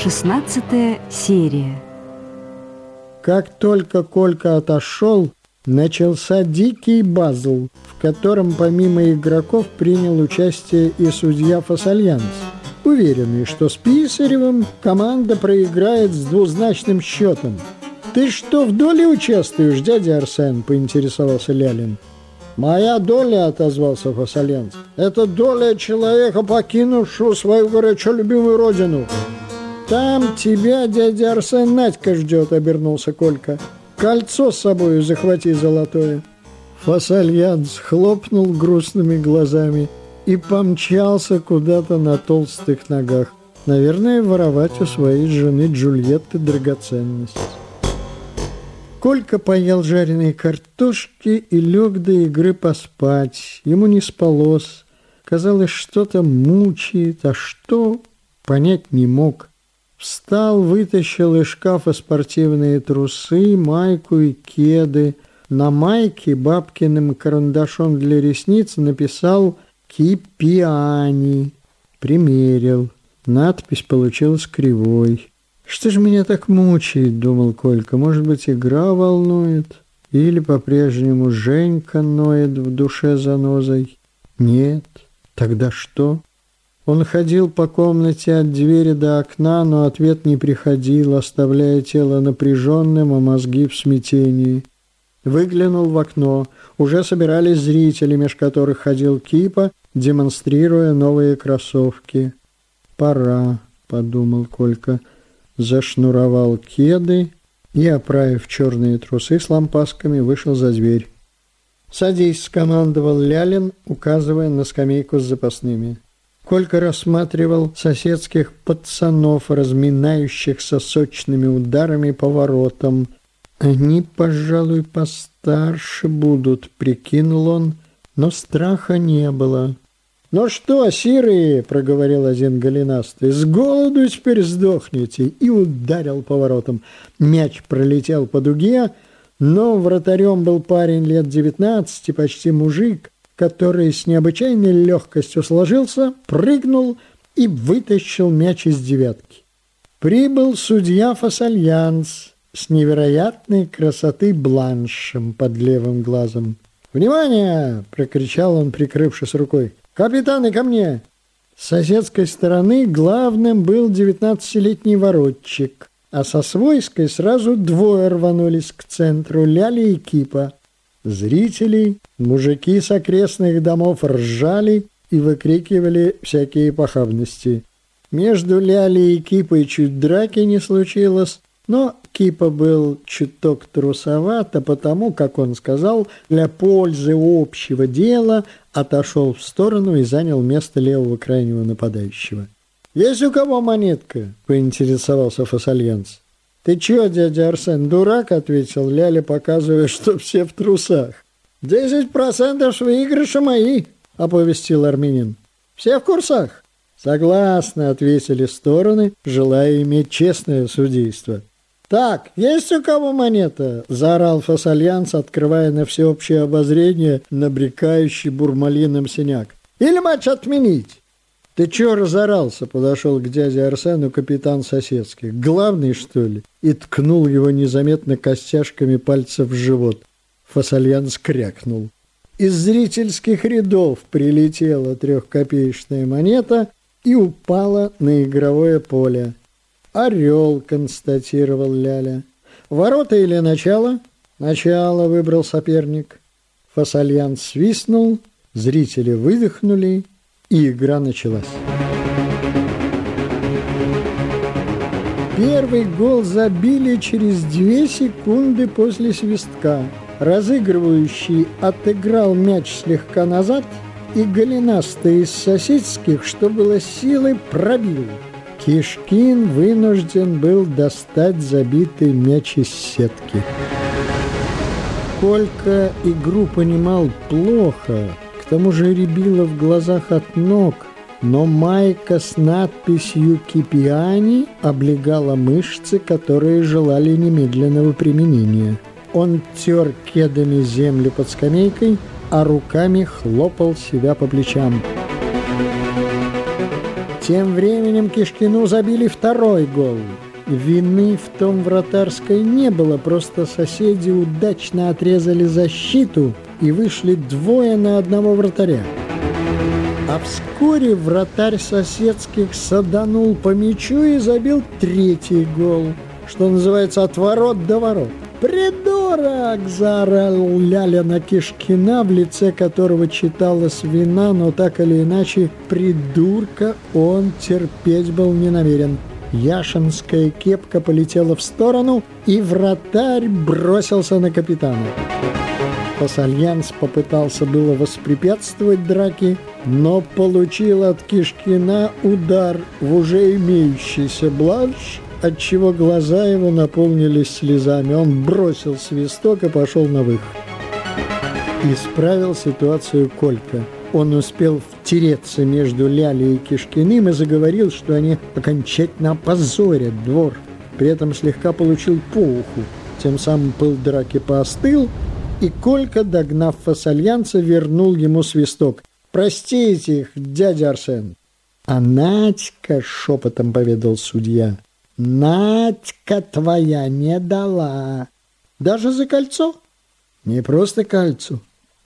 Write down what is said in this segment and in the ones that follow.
Шестнадцатая серия. Как только Колька отошел, начался дикий базл, в котором помимо игроков принял участие и судья Фасальянс, уверенный, что с Писаревым команда проиграет с двузначным счетом. «Ты что, в доле участвуешь, дядя Арсен?» – поинтересовался Лялин. «Моя доля», — отозвался Фасальянс, — «это доля человека, покинувшего свою горячо любимую родину». «Там тебя дядя Арсен Надька ждет», — обернулся Колька. «Кольцо с собою захвати золотое». Фасальянс хлопнул грустными глазами и помчался куда-то на толстых ногах. Наверное, воровать у своей жены Джульетты драгоценность. Колька поел жареные картошки и лег до игры поспать. Ему не спалось. Казалось, что-то мучает, а что, понять не мог. Встал, вытащил из шкафа спортивные трусы, майку и кеды. На майке бабкиным карандашом для ресниц написал «Кипиани». Примерил. Надпись получилась кривой. «Что же меня так мучает?» – думал Колька. «Может быть, игра волнует? Или по-прежнему Женька ноет в душе занозой? Нет. Тогда что?» Он ходил по комнате от двери до окна, но ответ не приходил, оставляя тело напряженным, а мозги в смятении. Выглянул в окно. Уже собирались зрители, меж которых ходил Кипа, демонстрируя новые кроссовки. «Пора», — подумал Колька, зашнуровал кеды и, оправив черные трусы с лампасками, вышел за дверь. «Садись», — скомандовал Лялин, указывая на скамейку с запасными. Колька рассматривал соседских пацанов, разминающихся сочными ударами по воротам. «Они, пожалуй, постарше будут», — прикинул он, но страха не было. «Ну что, сирые?» — проговорил один голенастый. «С голоду теперь сдохнете!» И ударил поворотом. Мяч пролетел по дуге, но вратарем был парень лет девятнадцати, почти мужик который с необычайной легкостью сложился, прыгнул и вытащил мяч из девятки. Прибыл судья Фасальянс с невероятной красоты бланшем под левым глазом. «Внимание!» – прокричал он, прикрывшись рукой. «Капитаны, ко мне!» С соседской стороны главным был девятнадцатилетний воротчик, а со свойской сразу двое рванулись к центру Ляли и Кипа – Зрители, мужики с окрестных домов ржали и выкрикивали всякие похабности. Между Ляли и Кипой чуть драки не случилось, но Кипа был чуток трусоват, а потому, как он сказал, для пользы общего дела отошел в сторону и занял место левого крайнего нападающего. «Есть у кого монетка?» – поинтересовался Фасальянс. «Ты чё, дядя Арсен, дурак?» – ответил Ляля, показывая, что все в трусах. «Десять процентов выигрыша мои!» – оповестил армянин. «Все в курсах?» «Согласны», – ответили стороны, желая иметь честное судейство. «Так, есть у кого монета?» – заорал Фасальянс, открывая на всеобщее обозрение набрекающий бурмалином синяк. «Или матч отменить?» «Ты чё разорался?» – подошел к дяде Арсену капитан соседский. «Главный, что ли?» И ткнул его незаметно костяшками пальцев в живот. Фасальян скрякнул. Из зрительских рядов прилетела трехкопеечная монета и упала на игровое поле. «Орел», – констатировал Ляля. «Ворота или начало?» «Начало», – выбрал соперник. Фасальян свистнул, зрители выдохнули – и игра началась. Первый гол забили через две секунды после свистка. Разыгрывающий отыграл мяч слегка назад, и голенастый из соседских, что было силы, пробил. Кишкин вынужден был достать забитый мяч из сетки. Колька игру понимал плохо, к тому же рябило в глазах от ног, но майка с надписью «Кипиани» облегала мышцы, которые желали немедленного применения. Он тер кедами землю под скамейкой, а руками хлопал себя по плечам. Тем временем Кишкину забили второй гол. Вины в том вратарской не было, просто соседи удачно отрезали защиту и вышли двое на одного вратаря. А вскоре вратарь соседских саданул по мячу и забил третий гол, что называется от ворот до ворот. «Придурок!» – заорал Ляля на Кишкина, в лице которого читалась вина, но так или иначе придурка он терпеть был не намерен. Яшинская кепка полетела в сторону, и вратарь бросился на капитана. Пасальянс попытался было воспрепятствовать драке, но получил от Кишкина удар в уже имеющийся бланш, отчего глаза его наполнились слезами. Он бросил свисток и пошел на выход. Исправил ситуацию Колька. Он успел втереться между Лялей и Кишкиным и заговорил, что они окончательно опозорят двор. При этом слегка получил по уху. Тем самым пыл драки поостыл, и Колька, догнав фасальянца, вернул ему свисток. «Простите их, дядя Арсен!» «А Надька!» — шепотом поведал судья. «Надька твоя не дала!» «Даже за кольцо?» «Не просто кольцо,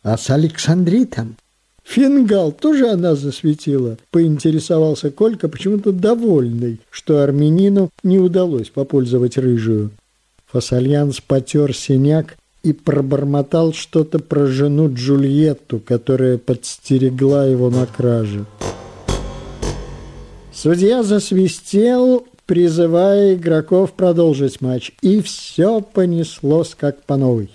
а с Александритом!» «Фингал тоже она засветила?» – поинтересовался Колька, почему-то довольный, что армянину не удалось попользовать рыжую. Фасальянс потер синяк и пробормотал что-то про жену Джульетту, которая подстерегла его на краже. Судья засвистел, призывая игроков продолжить матч, и все понеслось как по новой.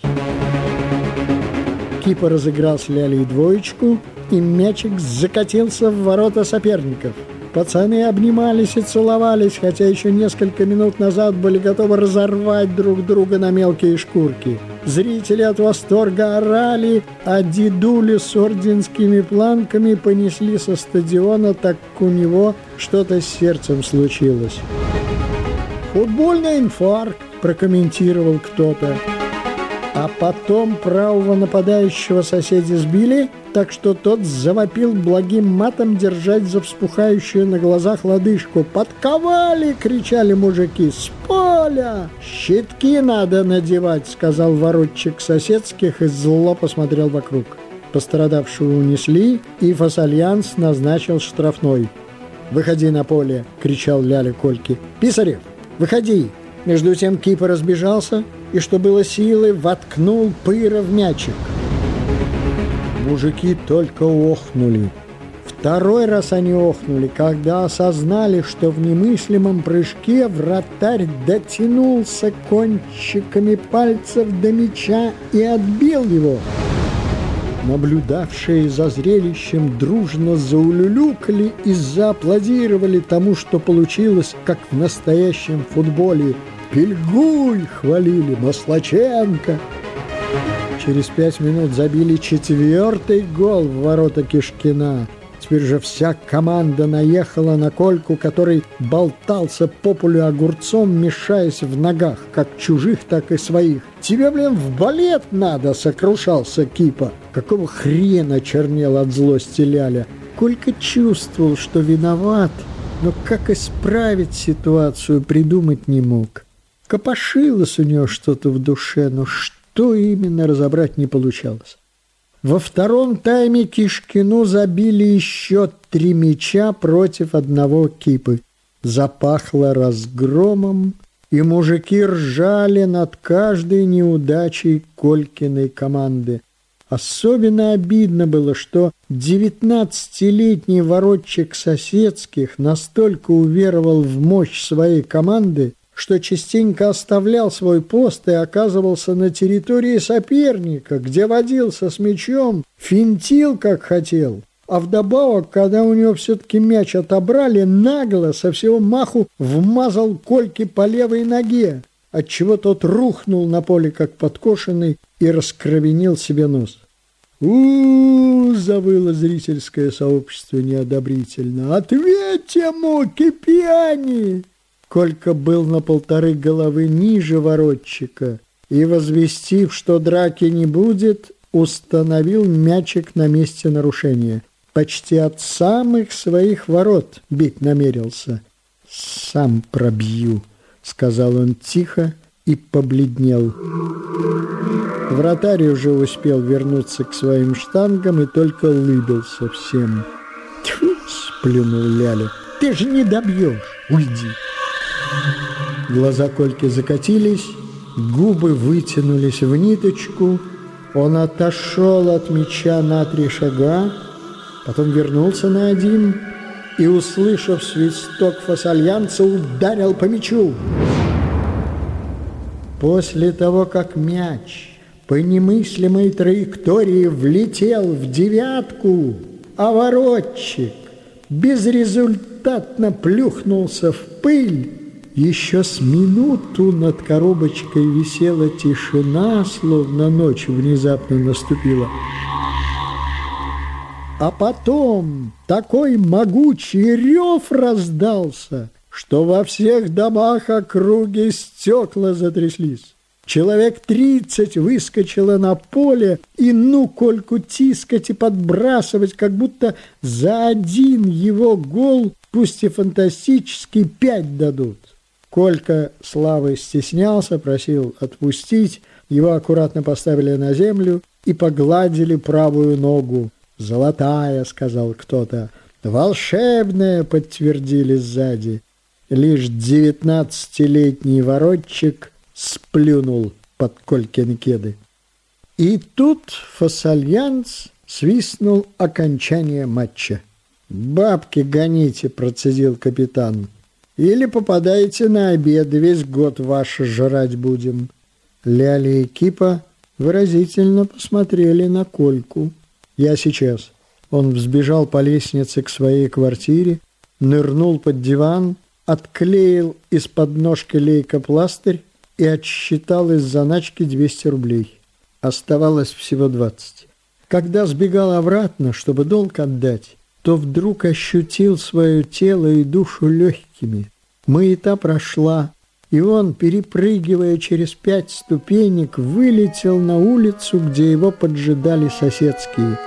Кипа разыграл с Лялей двоечку, и мячик закатился в ворота соперников – Пацаны обнимались и целовались, хотя еще несколько минут назад были готовы разорвать друг друга на мелкие шкурки. Зрители от восторга орали, а дедули с орденскими планками понесли со стадиона, так как у него что-то с сердцем случилось. «Футбольный инфаркт», – прокомментировал кто-то. А потом правого нападающего соседи сбили, так что тот завопил благим матом держать за вспухающую на глазах лодыжку. «Подковали!» — кричали мужики. «С поля!» «Щитки надо надевать!» — сказал воротчик соседских и зло посмотрел вокруг. Пострадавшего унесли, и Фасальянс назначил штрафной. «Выходи на поле!» — кричал Ляля Кольки. «Писарев, выходи!» Между тем Кипа разбежался и, что было силы, воткнул пыра в мячик. Мужики только охнули. Второй раз они охнули, когда осознали, что в немыслимом прыжке вратарь дотянулся кончиками пальцев до мяча и отбил его. Наблюдавшие за зрелищем дружно заулюлюкали и зааплодировали тому, что получилось, как в настоящем футболе – Пельгуй хвалили, Маслаченко. Через пять минут забили четвертый гол в ворота Кишкина. Теперь же вся команда наехала на Кольку, который болтался по полю огурцом, мешаясь в ногах, как чужих, так и своих. «Тебе, блин, в балет надо!» — сокрушался Кипа. Какого хрена чернел от злости Ляля? Колька чувствовал, что виноват, но как исправить ситуацию придумать не мог. Копошилось у него что-то в душе, но что именно разобрать не получалось. Во втором тайме Кишкину забили еще три мяча против одного кипы. Запахло разгромом, и мужики ржали над каждой неудачей Колькиной команды. Особенно обидно было, что девятнадцатилетний воротчик соседских настолько уверовал в мощь своей команды, что частенько оставлял свой пост и оказывался на территории соперника, где водился с мячом, финтил, как хотел. А вдобавок, когда у него все-таки мяч отобрали, нагло со всего маху вмазал Кольки по левой ноге, отчего тот рухнул на поле, как подкошенный, и раскровенил себе нос. у, -у, -у завыло зрительское сообщество неодобрительно. «Ответь ему, Кипьяни!» Колька был на полторы головы ниже воротчика и, возвестив, что драки не будет, установил мячик на месте нарушения. почти от самых своих ворот бить намерился. «Сам пробью», — сказал он тихо и побледнел. Вратарь уже успел вернуться к своим штангам и только улыбился всем. «Тьфу!» — сплюнул Ляля. «Ты же не добьешь! Уйди!» Глаза Кольки закатились, губы вытянулись в ниточку. Он отошел от меча на три шага, потом вернулся на один и, услышав свисток фасальянца, ударил по мячу. После того, как мяч по немыслимой траектории влетел в девятку, а безрезультатно плюхнулся в пыль, еще с минуту над коробочкой висела тишина, словно ночь внезапно наступила. А потом такой могучий рев раздался, что во всех домах округи стекла затряслись. Человек тридцать выскочило на поле и ну кольку тискать и подбрасывать, как будто за один его гол, пусть и фантастический, пять дадут. Колька славы стеснялся, просил отпустить, его аккуратно поставили на землю и погладили правую ногу. «Золотая», — сказал кто-то. «Волшебная», — подтвердили сзади. Лишь девятнадцатилетний воротчик сплюнул под Колькины кеды. И тут Фасальянс свистнул окончание матча. «Бабки гоните», — процедил капитан. «Или попадаете на обед, весь год ваши жрать будем». Ляли и Кипа выразительно посмотрели на Кольку. «Я сейчас». Он взбежал по лестнице к своей квартире, нырнул под диван, отклеил из подножки лейкопластырь и отсчитал из заначки 200 рублей. Оставалось всего 20. Когда сбегал обратно, чтобы долг отдать, то вдруг ощутил свое тело и душу легкими. Маята прошла, и он, перепрыгивая через пять ступенек, вылетел на улицу, где его поджидали соседские –